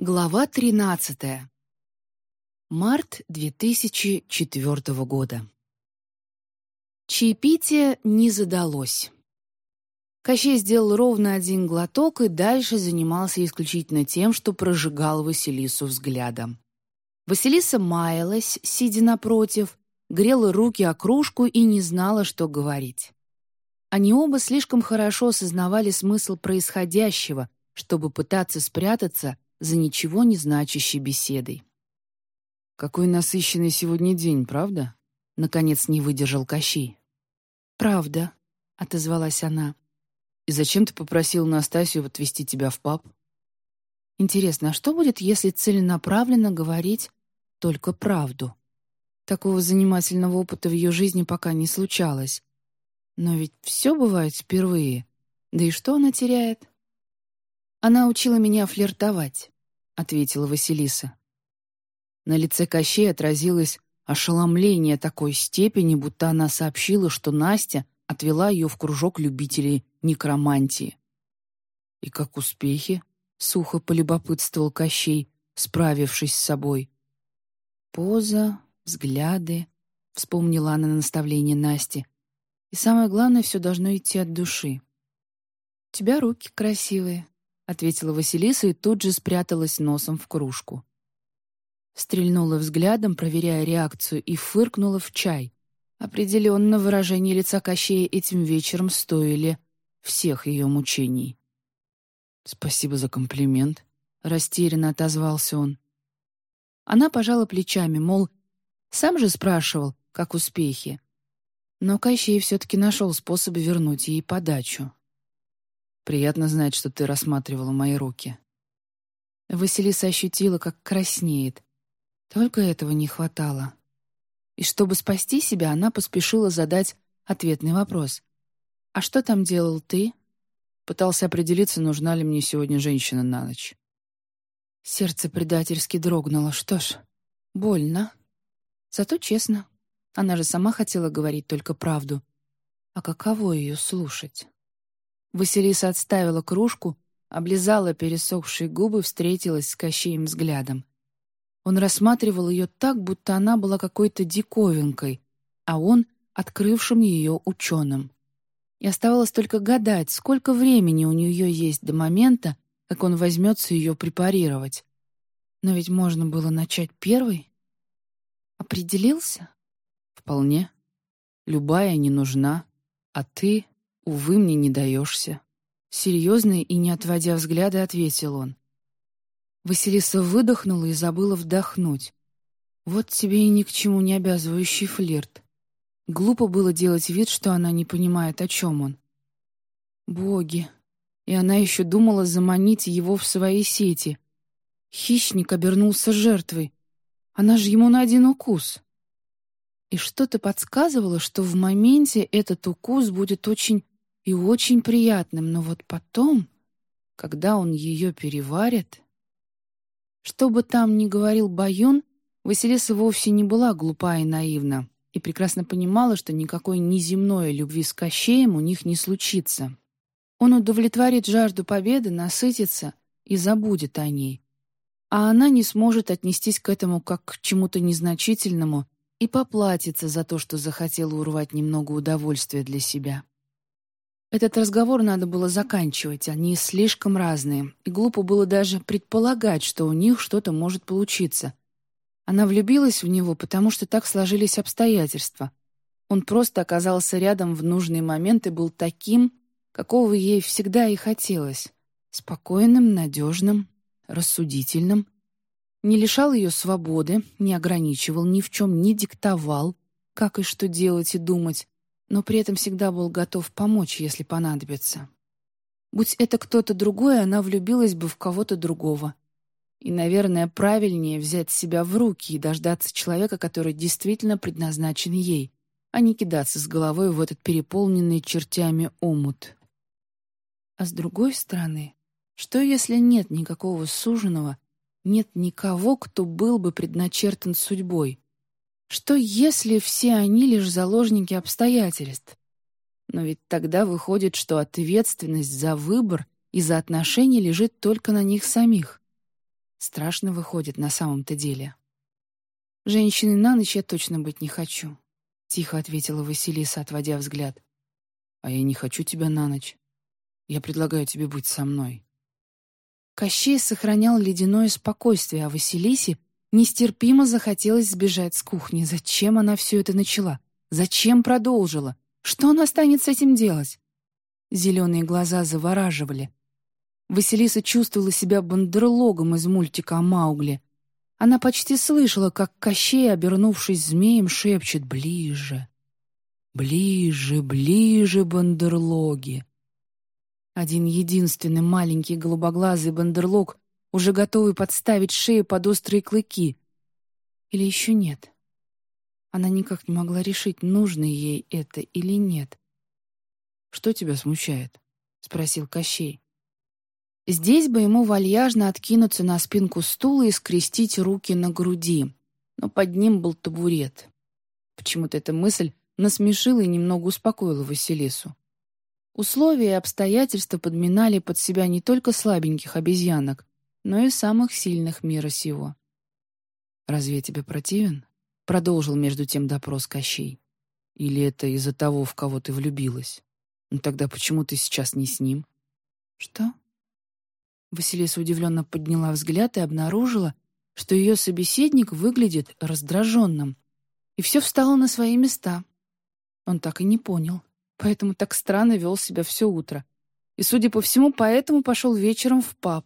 Глава 13. Март 2004 года. Чаепитие не задалось. Кощей сделал ровно один глоток и дальше занимался исключительно тем, что прожигал Василису взглядом. Василиса маялась, сидя напротив, грела руки о кружку и не знала, что говорить. Они оба слишком хорошо осознавали смысл происходящего, чтобы пытаться спрятаться — за ничего не значащей беседой. «Какой насыщенный сегодня день, правда?» Наконец не выдержал Кощей. «Правда», — отозвалась она. «И зачем ты попросил Настасью отвезти тебя в паб?» «Интересно, а что будет, если целенаправленно говорить только правду?» Такого занимательного опыта в ее жизни пока не случалось. Но ведь все бывает впервые. Да и что она теряет? «Она учила меня флиртовать», — ответила Василиса. На лице Кощей отразилось ошеломление такой степени, будто она сообщила, что Настя отвела ее в кружок любителей некромантии. «И как успехи?» — сухо полюбопытствовал Кощей, справившись с собой. «Поза, взгляды», — вспомнила она наставление Насти. «И самое главное, все должно идти от души. У тебя руки красивые, ответила Василиса и тут же спряталась носом в кружку. Стрельнула взглядом, проверяя реакцию, и фыркнула в чай. Определенно выражение лица Кощея этим вечером стоили всех ее мучений. «Спасибо за комплимент», — растерянно отозвался он. Она пожала плечами, мол, сам же спрашивал, как успехи. Но Кощей все-таки нашел способ вернуть ей подачу. Приятно знать, что ты рассматривала мои руки». Василиса ощутила, как краснеет. Только этого не хватало. И чтобы спасти себя, она поспешила задать ответный вопрос. «А что там делал ты?» Пытался определиться, нужна ли мне сегодня женщина на ночь. Сердце предательски дрогнуло. Что ж, больно. Зато честно. Она же сама хотела говорить только правду. А каково ее слушать? Василиса отставила кружку, облизала пересохшие губы, встретилась с Кощеем взглядом. Он рассматривал ее так, будто она была какой-то диковинкой, а он — открывшим ее ученым. И оставалось только гадать, сколько времени у нее есть до момента, как он возьмется ее препарировать. Но ведь можно было начать первый. Определился? Вполне. Любая не нужна, а ты «Увы, мне не даешься». Серьезно и не отводя взгляда, ответил он. Василиса выдохнула и забыла вдохнуть. Вот тебе и ни к чему не обязывающий флирт. Глупо было делать вид, что она не понимает, о чем он. Боги! И она еще думала заманить его в свои сети. Хищник обернулся жертвой. Она же ему на один укус. И что-то подсказывало, что в моменте этот укус будет очень и очень приятным, но вот потом, когда он ее переварит... Что бы там ни говорил Баюн, Василиса вовсе не была глупа и наивна и прекрасно понимала, что никакой неземной любви с Кощеем у них не случится. Он удовлетворит жажду победы, насытится и забудет о ней. А она не сможет отнестись к этому как к чему-то незначительному и поплатится за то, что захотела урвать немного удовольствия для себя. Этот разговор надо было заканчивать, они слишком разные, и глупо было даже предполагать, что у них что-то может получиться. Она влюбилась в него, потому что так сложились обстоятельства. Он просто оказался рядом в нужный момент и был таким, какого ей всегда и хотелось. Спокойным, надежным, рассудительным. Не лишал ее свободы, не ограничивал ни в чем, не диктовал, как и что делать и думать, но при этом всегда был готов помочь, если понадобится. Будь это кто-то другой, она влюбилась бы в кого-то другого. И, наверное, правильнее взять себя в руки и дождаться человека, который действительно предназначен ей, а не кидаться с головой в этот переполненный чертями омут. А с другой стороны, что если нет никакого суженого, нет никого, кто был бы предначертан судьбой? Что если все они лишь заложники обстоятельств? Но ведь тогда выходит, что ответственность за выбор и за отношения лежит только на них самих. Страшно выходит на самом-то деле. «Женщиной на ночь я точно быть не хочу», — тихо ответила Василиса, отводя взгляд. «А я не хочу тебя на ночь. Я предлагаю тебе быть со мной». Кощей сохранял ледяное спокойствие, а Василисе нестерпимо захотелось сбежать с кухни. Зачем она все это начала? Зачем продолжила? Что она станет с этим делать? Зеленые глаза завораживали. Василиса чувствовала себя бандерлогом из мультика о Маугли. Она почти слышала, как Кощей, обернувшись змеем, шепчет «Ближе, ближе, ближе, бандерлоги». Один единственный маленький голубоглазый бандерлог, уже готовый подставить шею под острые клыки. Или еще нет? Она никак не могла решить, нужно ей это или нет. «Что тебя смущает?» — спросил Кощей. Здесь бы ему вальяжно откинуться на спинку стула и скрестить руки на груди, но под ним был табурет. Почему-то эта мысль насмешила и немного успокоила Василису. Условия и обстоятельства подминали под себя не только слабеньких обезьянок, но и самых сильных мира сего. «Разве я тебе противен?» — продолжил между тем допрос Кощей. «Или это из-за того, в кого ты влюбилась? Ну тогда почему ты сейчас не с ним?» «Что?» Василиса удивленно подняла взгляд и обнаружила, что ее собеседник выглядит раздраженным. И все встало на свои места. Он так и не понял, поэтому так странно вел себя все утро. И, судя по всему, поэтому пошел вечером в паб.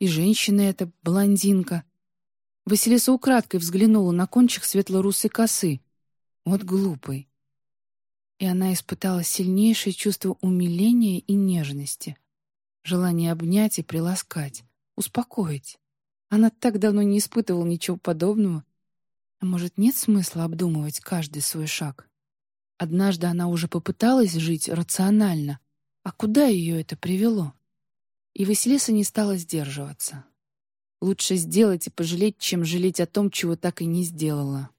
И женщина эта, блондинка. Василиса украдкой взглянула на кончик светло-русой косы. Вот глупый. И она испытала сильнейшее чувство умиления и нежности — Желание обнять и приласкать, успокоить. Она так давно не испытывала ничего подобного. А может, нет смысла обдумывать каждый свой шаг? Однажды она уже попыталась жить рационально. А куда ее это привело? И Василиса не стала сдерживаться. Лучше сделать и пожалеть, чем жалеть о том, чего так и не сделала.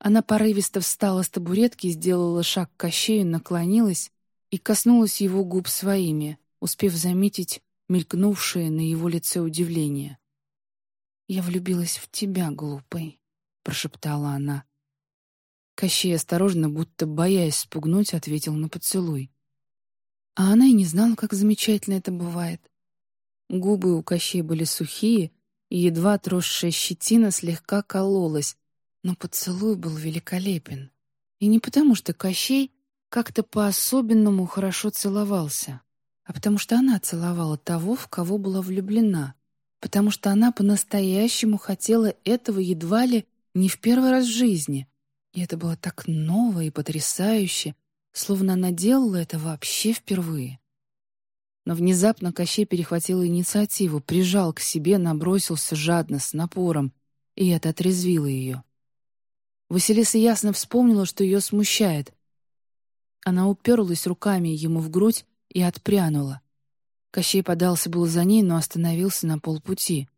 Она порывисто встала с табуретки, сделала шаг к кощею, наклонилась и коснулась его губ своими, успев заметить мелькнувшее на его лице удивление. «Я влюбилась в тебя, глупый», — прошептала она. Кощей осторожно, будто боясь спугнуть, ответил на поцелуй. А она и не знала, как замечательно это бывает. Губы у Кощей были сухие, и едва отросшая щетина слегка кололась, но поцелуй был великолепен. И не потому, что Кощей как-то по-особенному хорошо целовался а потому что она целовала того, в кого была влюблена, потому что она по-настоящему хотела этого едва ли не в первый раз в жизни. И это было так ново и потрясающе, словно она делала это вообще впервые. Но внезапно Кощей перехватил инициативу, прижал к себе, набросился жадно, с напором, и это отрезвило ее. Василиса ясно вспомнила, что ее смущает. Она уперлась руками ему в грудь и отпрянула. Кощей подался был за ней, но остановился на полпути.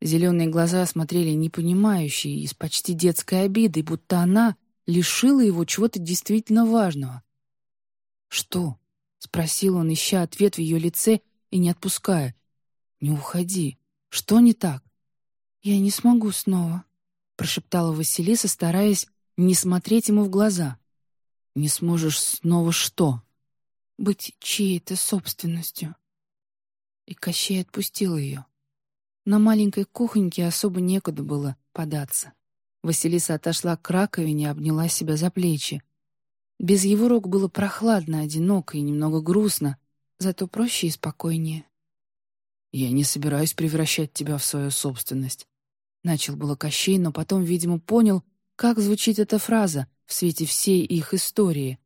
Зеленые глаза смотрели непонимающие и с почти детской обидой, будто она лишила его чего-то действительно важного. «Что?» — спросил он, ища ответ в ее лице и не отпуская. «Не уходи. Что не так?» «Я не смогу снова», — прошептала Василиса, стараясь не смотреть ему в глаза. «Не сможешь снова что?» быть чьей-то собственностью. И Кощей отпустил ее. На маленькой кухоньке особо некуда было податься. Василиса отошла к раковине, обняла себя за плечи. Без его рук было прохладно, одиноко и немного грустно, зато проще и спокойнее. «Я не собираюсь превращать тебя в свою собственность», — начал было Кощей, но потом, видимо, понял, как звучит эта фраза в свете всей их истории,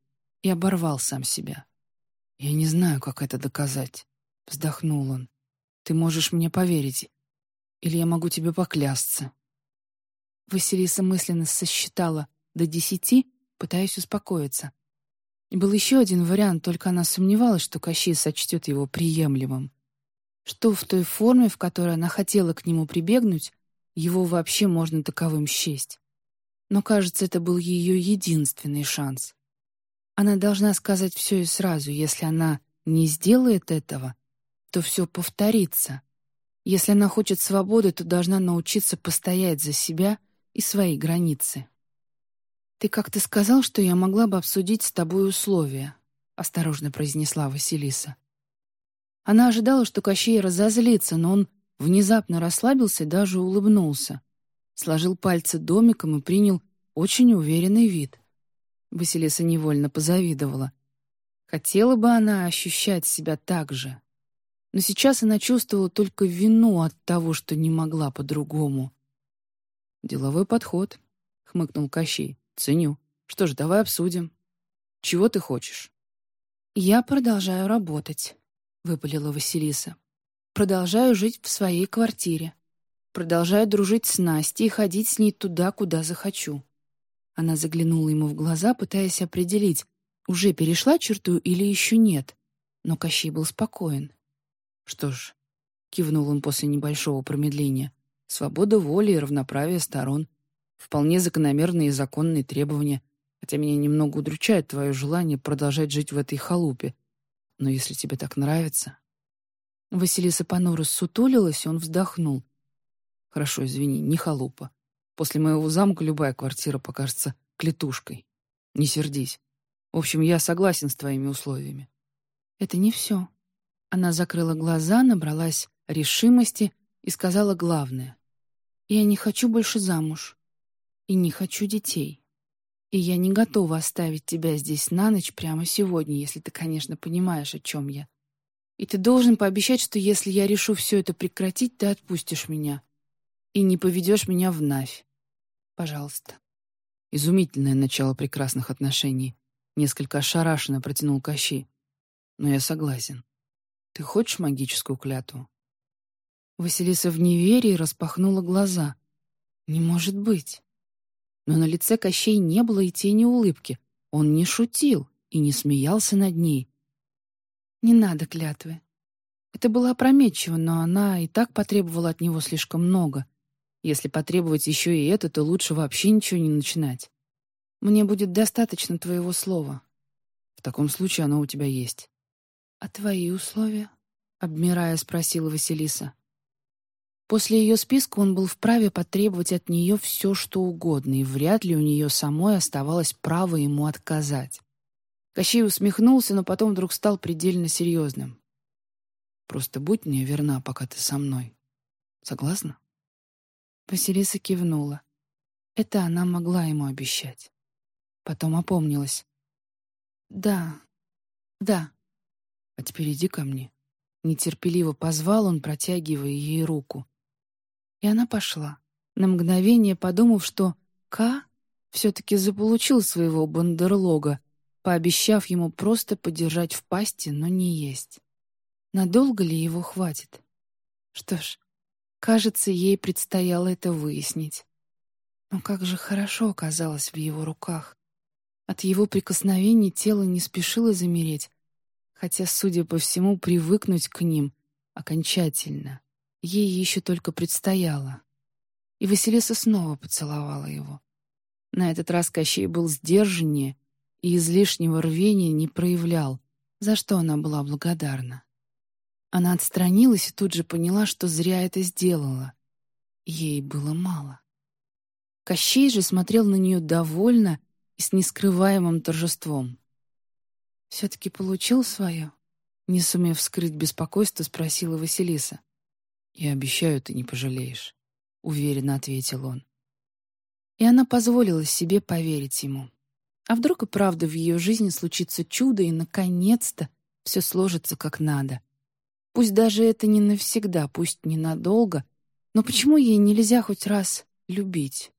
и оборвал сам себя. «Я не знаю, как это доказать», — вздохнул он. «Ты можешь мне поверить, или я могу тебе поклясться». Василиса мысленно сосчитала до десяти, пытаясь успокоиться. Был еще один вариант, только она сомневалась, что Кощей сочтет его приемлемым. Что в той форме, в которой она хотела к нему прибегнуть, его вообще можно таковым счесть. Но, кажется, это был ее единственный шанс. Она должна сказать все и сразу. Если она не сделает этого, то все повторится. Если она хочет свободы, то должна научиться постоять за себя и свои границы. «Ты как-то сказал, что я могла бы обсудить с тобой условия», — осторожно произнесла Василиса. Она ожидала, что Кощей разозлится, но он внезапно расслабился и даже улыбнулся. Сложил пальцы домиком и принял очень уверенный вид. Василиса невольно позавидовала. Хотела бы она ощущать себя так же. Но сейчас она чувствовала только вину от того, что не могла по-другому. «Деловой подход», — хмыкнул Кощей. «Ценю. Что ж, давай обсудим. Чего ты хочешь?» «Я продолжаю работать», — выпалила Василиса. «Продолжаю жить в своей квартире. Продолжаю дружить с Настей и ходить с ней туда, куда захочу». Она заглянула ему в глаза, пытаясь определить, уже перешла черту или еще нет. Но Кощей был спокоен. «Что ж», — кивнул он после небольшого промедления, «свобода воли и равноправие сторон. Вполне закономерные и законные требования, хотя меня немного удручает твое желание продолжать жить в этой халупе. Но если тебе так нравится...» Василиса понуро сутулилась, он вздохнул. «Хорошо, извини, не халупа. После моего замка любая квартира покажется клетушкой. Не сердись. В общем, я согласен с твоими условиями». «Это не все». Она закрыла глаза, набралась решимости и сказала главное. «Я не хочу больше замуж. И не хочу детей. И я не готова оставить тебя здесь на ночь прямо сегодня, если ты, конечно, понимаешь, о чем я. И ты должен пообещать, что если я решу все это прекратить, ты отпустишь меня и не поведешь меня в Навь. Пожалуйста». Изумительное начало прекрасных отношений. Несколько ошарашенно протянул Кощей. Но я согласен. Ты хочешь магическую клятву? Василиса в неверии распахнула глаза. Не может быть. Но на лице Кощей не было и тени улыбки. Он не шутил и не смеялся над ней. Не надо клятвы. Это было опрометчиво, но она и так потребовала от него слишком много. Если потребовать еще и это, то лучше вообще ничего не начинать. Мне будет достаточно твоего слова. В таком случае оно у тебя есть. А твои условия? Обмирая, спросила Василиса. После ее списка он был вправе потребовать от нее все, что угодно, и вряд ли у нее самой оставалось право ему отказать. Кощей усмехнулся, но потом вдруг стал предельно серьезным. «Просто будь мне верна, пока ты со мной. Согласна?» Василиса кивнула. Это она могла ему обещать. Потом опомнилась. «Да, да». «А теперь иди ко мне». Нетерпеливо позвал он, протягивая ей руку. И она пошла, на мгновение подумав, что К все-таки заполучил своего бандерлога, пообещав ему просто подержать в пасти, но не есть. Надолго ли его хватит? Что ж, кажется, ей предстояло это выяснить. Но как же хорошо оказалось в его руках. От его прикосновений тело не спешило замереть, хотя, судя по всему, привыкнуть к ним окончательно. Ей еще только предстояло. И Василиса снова поцеловала его. На этот раз Кощей был сдержаннее и излишнего рвения не проявлял, за что она была благодарна. Она отстранилась и тут же поняла, что зря это сделала. Ей было мало. Кощей же смотрел на нее довольно и с нескрываемым торжеством. «Все-таки получил свое?» Не сумев скрыть беспокойство, спросила Василиса. «Я обещаю, ты не пожалеешь», — уверенно ответил он. И она позволила себе поверить ему. А вдруг и правда в ее жизни случится чудо, и, наконец-то, все сложится как надо. Пусть даже это не навсегда, пусть ненадолго, но почему ей нельзя хоть раз любить?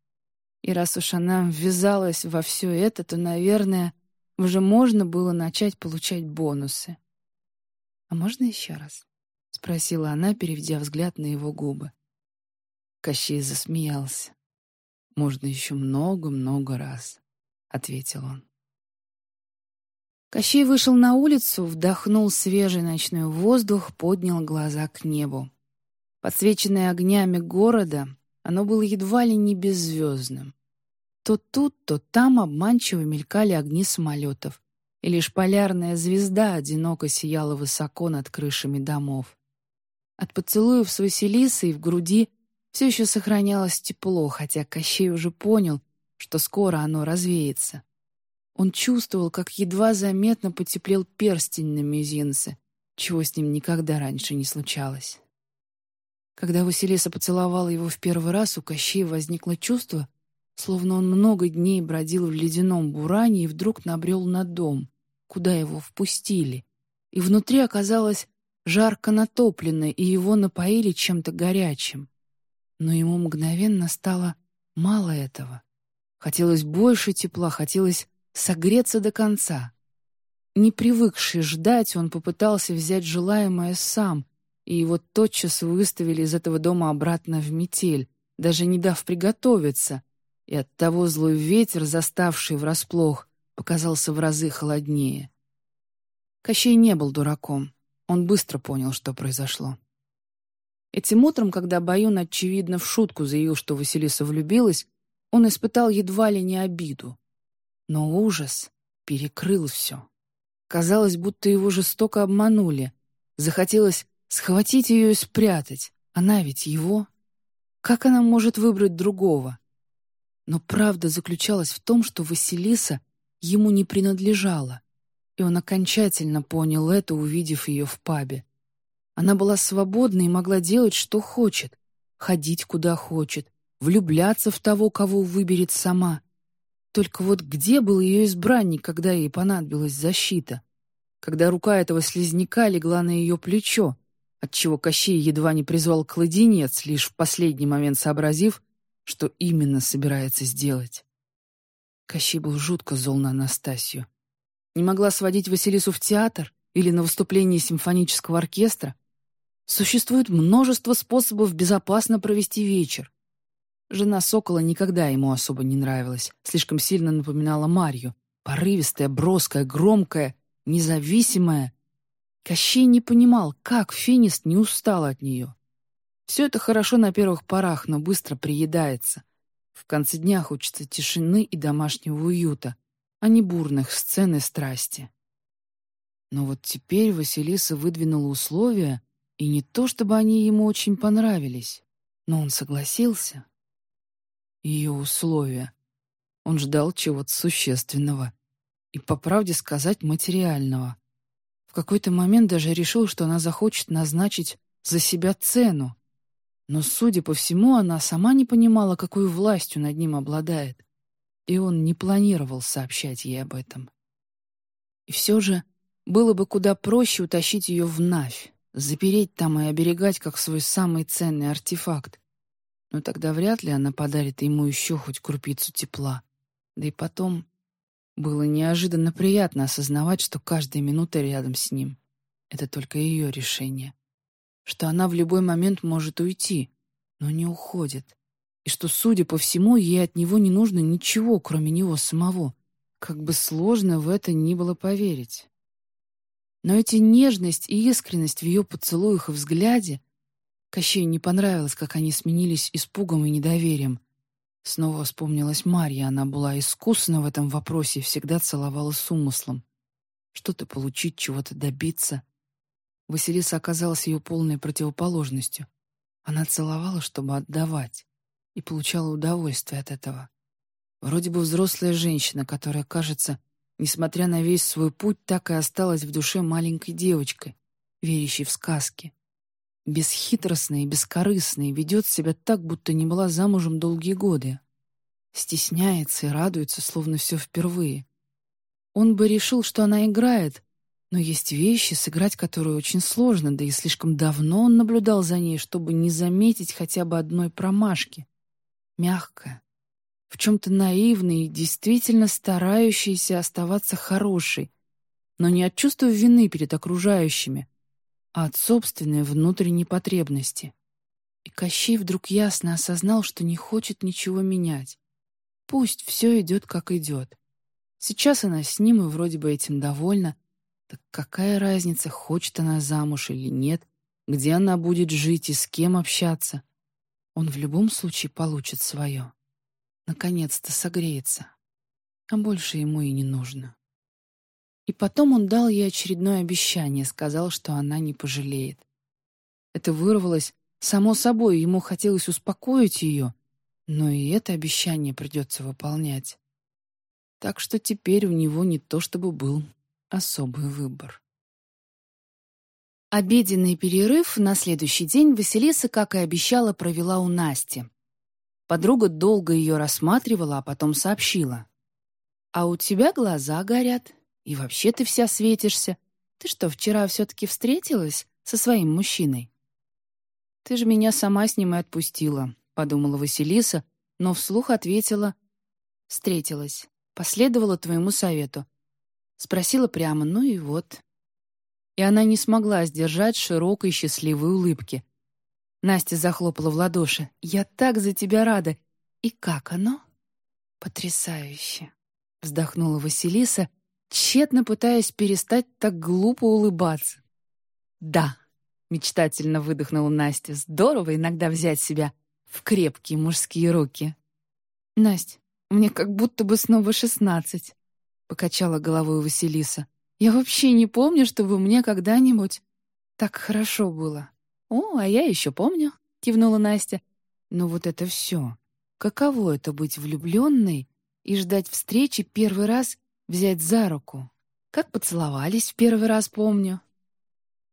И раз уж она ввязалась во все это, то, наверное, уже можно было начать получать бонусы. «А можно еще раз?» — спросила она, переведя взгляд на его губы. Кощей засмеялся. «Можно еще много-много раз», — ответил он. Кощей вышел на улицу, вдохнул свежий ночной воздух, поднял глаза к небу. Подсвеченное огнями города, оно было едва ли не беззвездным. То тут, то там обманчиво мелькали огни самолетов, и лишь полярная звезда одиноко сияла высоко над крышами домов. От поцелуев с Василисой в груди все еще сохранялось тепло, хотя Кощей уже понял, что скоро оно развеется. Он чувствовал, как едва заметно потеплел перстень на мизинце, чего с ним никогда раньше не случалось. Когда Василиса поцеловала его в первый раз, у Кощея возникло чувство, словно он много дней бродил в ледяном буране и вдруг набрел на дом, куда его впустили, и внутри оказалось жарко натоплено, и его напоили чем-то горячим. Но ему мгновенно стало мало этого. Хотелось больше тепла, хотелось согреться до конца. Не привыкший ждать, он попытался взять желаемое сам, и его тотчас выставили из этого дома обратно в метель, даже не дав приготовиться, и оттого злой ветер, заставший врасплох, показался в разы холоднее. Кощей не был дураком. Он быстро понял, что произошло. Этим утром, когда Баюн, очевидно, в шутку заявил, что Василиса влюбилась, он испытал едва ли не обиду. Но ужас перекрыл все. Казалось, будто его жестоко обманули. Захотелось схватить ее и спрятать. Она ведь его. Как она может выбрать другого? Но правда заключалась в том, что Василиса ему не принадлежала и он окончательно понял это, увидев ее в пабе. Она была свободна и могла делать, что хочет, ходить куда хочет, влюбляться в того, кого выберет сама. Только вот где был ее избранник, когда ей понадобилась защита? Когда рука этого слизняка легла на ее плечо, отчего Кощей едва не призвал кладенец, лишь в последний момент сообразив, что именно собирается сделать. Кощей был жутко зол на Анастасию. Не могла сводить Василису в театр или на выступление симфонического оркестра? Существует множество способов безопасно провести вечер. Жена Сокола никогда ему особо не нравилась, слишком сильно напоминала Марью. Порывистая, броская, громкая, независимая. Кощей не понимал, как Финист не устал от нее. Все это хорошо на первых порах, но быстро приедается. В конце дня хочется тишины и домашнего уюта а не бурных сцен и страсти. Но вот теперь Василиса выдвинула условия, и не то чтобы они ему очень понравились, но он согласился. Ее условия. Он ждал чего-то существенного и, по правде сказать, материального. В какой-то момент даже решил, что она захочет назначить за себя цену. Но, судя по всему, она сама не понимала, какой властью над ним обладает и он не планировал сообщать ей об этом. И все же было бы куда проще утащить ее в Навь, запереть там и оберегать как свой самый ценный артефакт. Но тогда вряд ли она подарит ему еще хоть крупицу тепла. Да и потом было неожиданно приятно осознавать, что каждая минута рядом с ним — это только ее решение. Что она в любой момент может уйти, но не уходит и что, судя по всему, ей от него не нужно ничего, кроме него самого. Как бы сложно в это ни было поверить. Но эти нежность и искренность в ее поцелуях и взгляде Кощею не понравилось, как они сменились испугом и недоверием. Снова вспомнилась Марья, она была искусна в этом вопросе и всегда целовала с умыслом. Что-то получить, чего-то добиться. Василиса оказалась ее полной противоположностью. Она целовала, чтобы отдавать и получала удовольствие от этого. Вроде бы взрослая женщина, которая, кажется, несмотря на весь свой путь, так и осталась в душе маленькой девочкой, верящей в сказки. Бесхитростная и бескорыстная, ведет себя так, будто не была замужем долгие годы. Стесняется и радуется, словно все впервые. Он бы решил, что она играет, но есть вещи, сыграть которые очень сложно, да и слишком давно он наблюдал за ней, чтобы не заметить хотя бы одной промашки мягкая, в чем-то наивной действительно старающейся оставаться хорошей, но не от чувства вины перед окружающими, а от собственной внутренней потребности. И Кощей вдруг ясно осознал, что не хочет ничего менять. Пусть все идет, как идет. Сейчас она с ним и вроде бы этим довольна. Так какая разница, хочет она замуж или нет, где она будет жить и с кем общаться? Он в любом случае получит свое. Наконец-то согреется. А больше ему и не нужно. И потом он дал ей очередное обещание, сказал, что она не пожалеет. Это вырвалось само собой, ему хотелось успокоить ее, но и это обещание придется выполнять. Так что теперь у него не то чтобы был особый выбор. Обеденный перерыв на следующий день Василиса, как и обещала, провела у Насти. Подруга долго ее рассматривала, а потом сообщила. «А у тебя глаза горят, и вообще ты вся светишься. Ты что, вчера все-таки встретилась со своим мужчиной?» «Ты же меня сама с ним и отпустила», — подумала Василиса, но вслух ответила «Встретилась. Последовала твоему совету. Спросила прямо, ну и вот». И она не смогла сдержать широкой счастливой улыбки. Настя захлопала в ладоши. «Я так за тебя рада! И как оно?» «Потрясающе!» — вздохнула Василиса, тщетно пытаясь перестать так глупо улыбаться. «Да!» — мечтательно выдохнула Настя. «Здорово иногда взять себя в крепкие мужские руки». «Насть, мне как будто бы снова шестнадцать», — покачала головой Василиса. «Я вообще не помню, чтобы мне когда-нибудь так хорошо было». «О, а я еще помню», — кивнула Настя. «Но вот это все. Каково это быть влюбленной и ждать встречи первый раз взять за руку? Как поцеловались в первый раз, помню».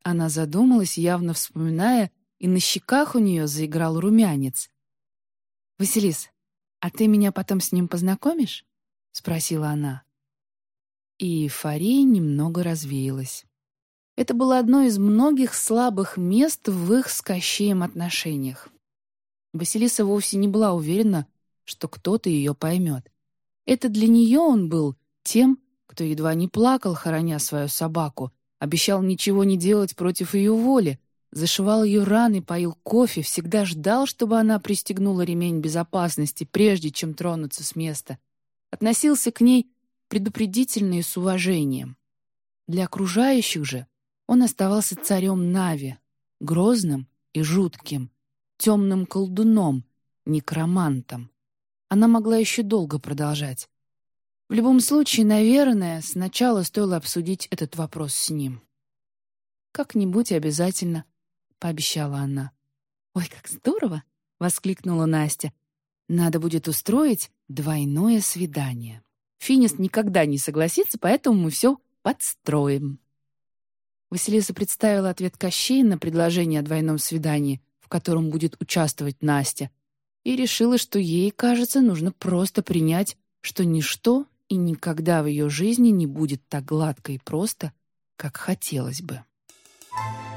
Она задумалась, явно вспоминая, и на щеках у нее заиграл румянец. «Василис, а ты меня потом с ним познакомишь?» — спросила она. И эйфория немного развеялась. Это было одно из многих слабых мест в их с Кощеем отношениях. Василиса вовсе не была уверена, что кто-то ее поймет. Это для нее он был тем, кто едва не плакал, хороня свою собаку, обещал ничего не делать против ее воли, зашивал ее раны, поил кофе, всегда ждал, чтобы она пристегнула ремень безопасности, прежде чем тронуться с места. Относился к ней предупредительно и с уважением. Для окружающих же он оставался царем Нави, грозным и жутким, темным колдуном, некромантом. Она могла еще долго продолжать. В любом случае, наверное, сначала стоило обсудить этот вопрос с ним. «Как-нибудь обязательно», — пообещала она. «Ой, как здорово!» — воскликнула Настя. «Надо будет устроить двойное свидание. Финист никогда не согласится, поэтому мы все подстроим». Василиса представила ответ Кощея на предложение о двойном свидании, в котором будет участвовать Настя, и решила, что ей, кажется, нужно просто принять, что ничто и никогда в ее жизни не будет так гладко и просто, как хотелось бы. Thank you.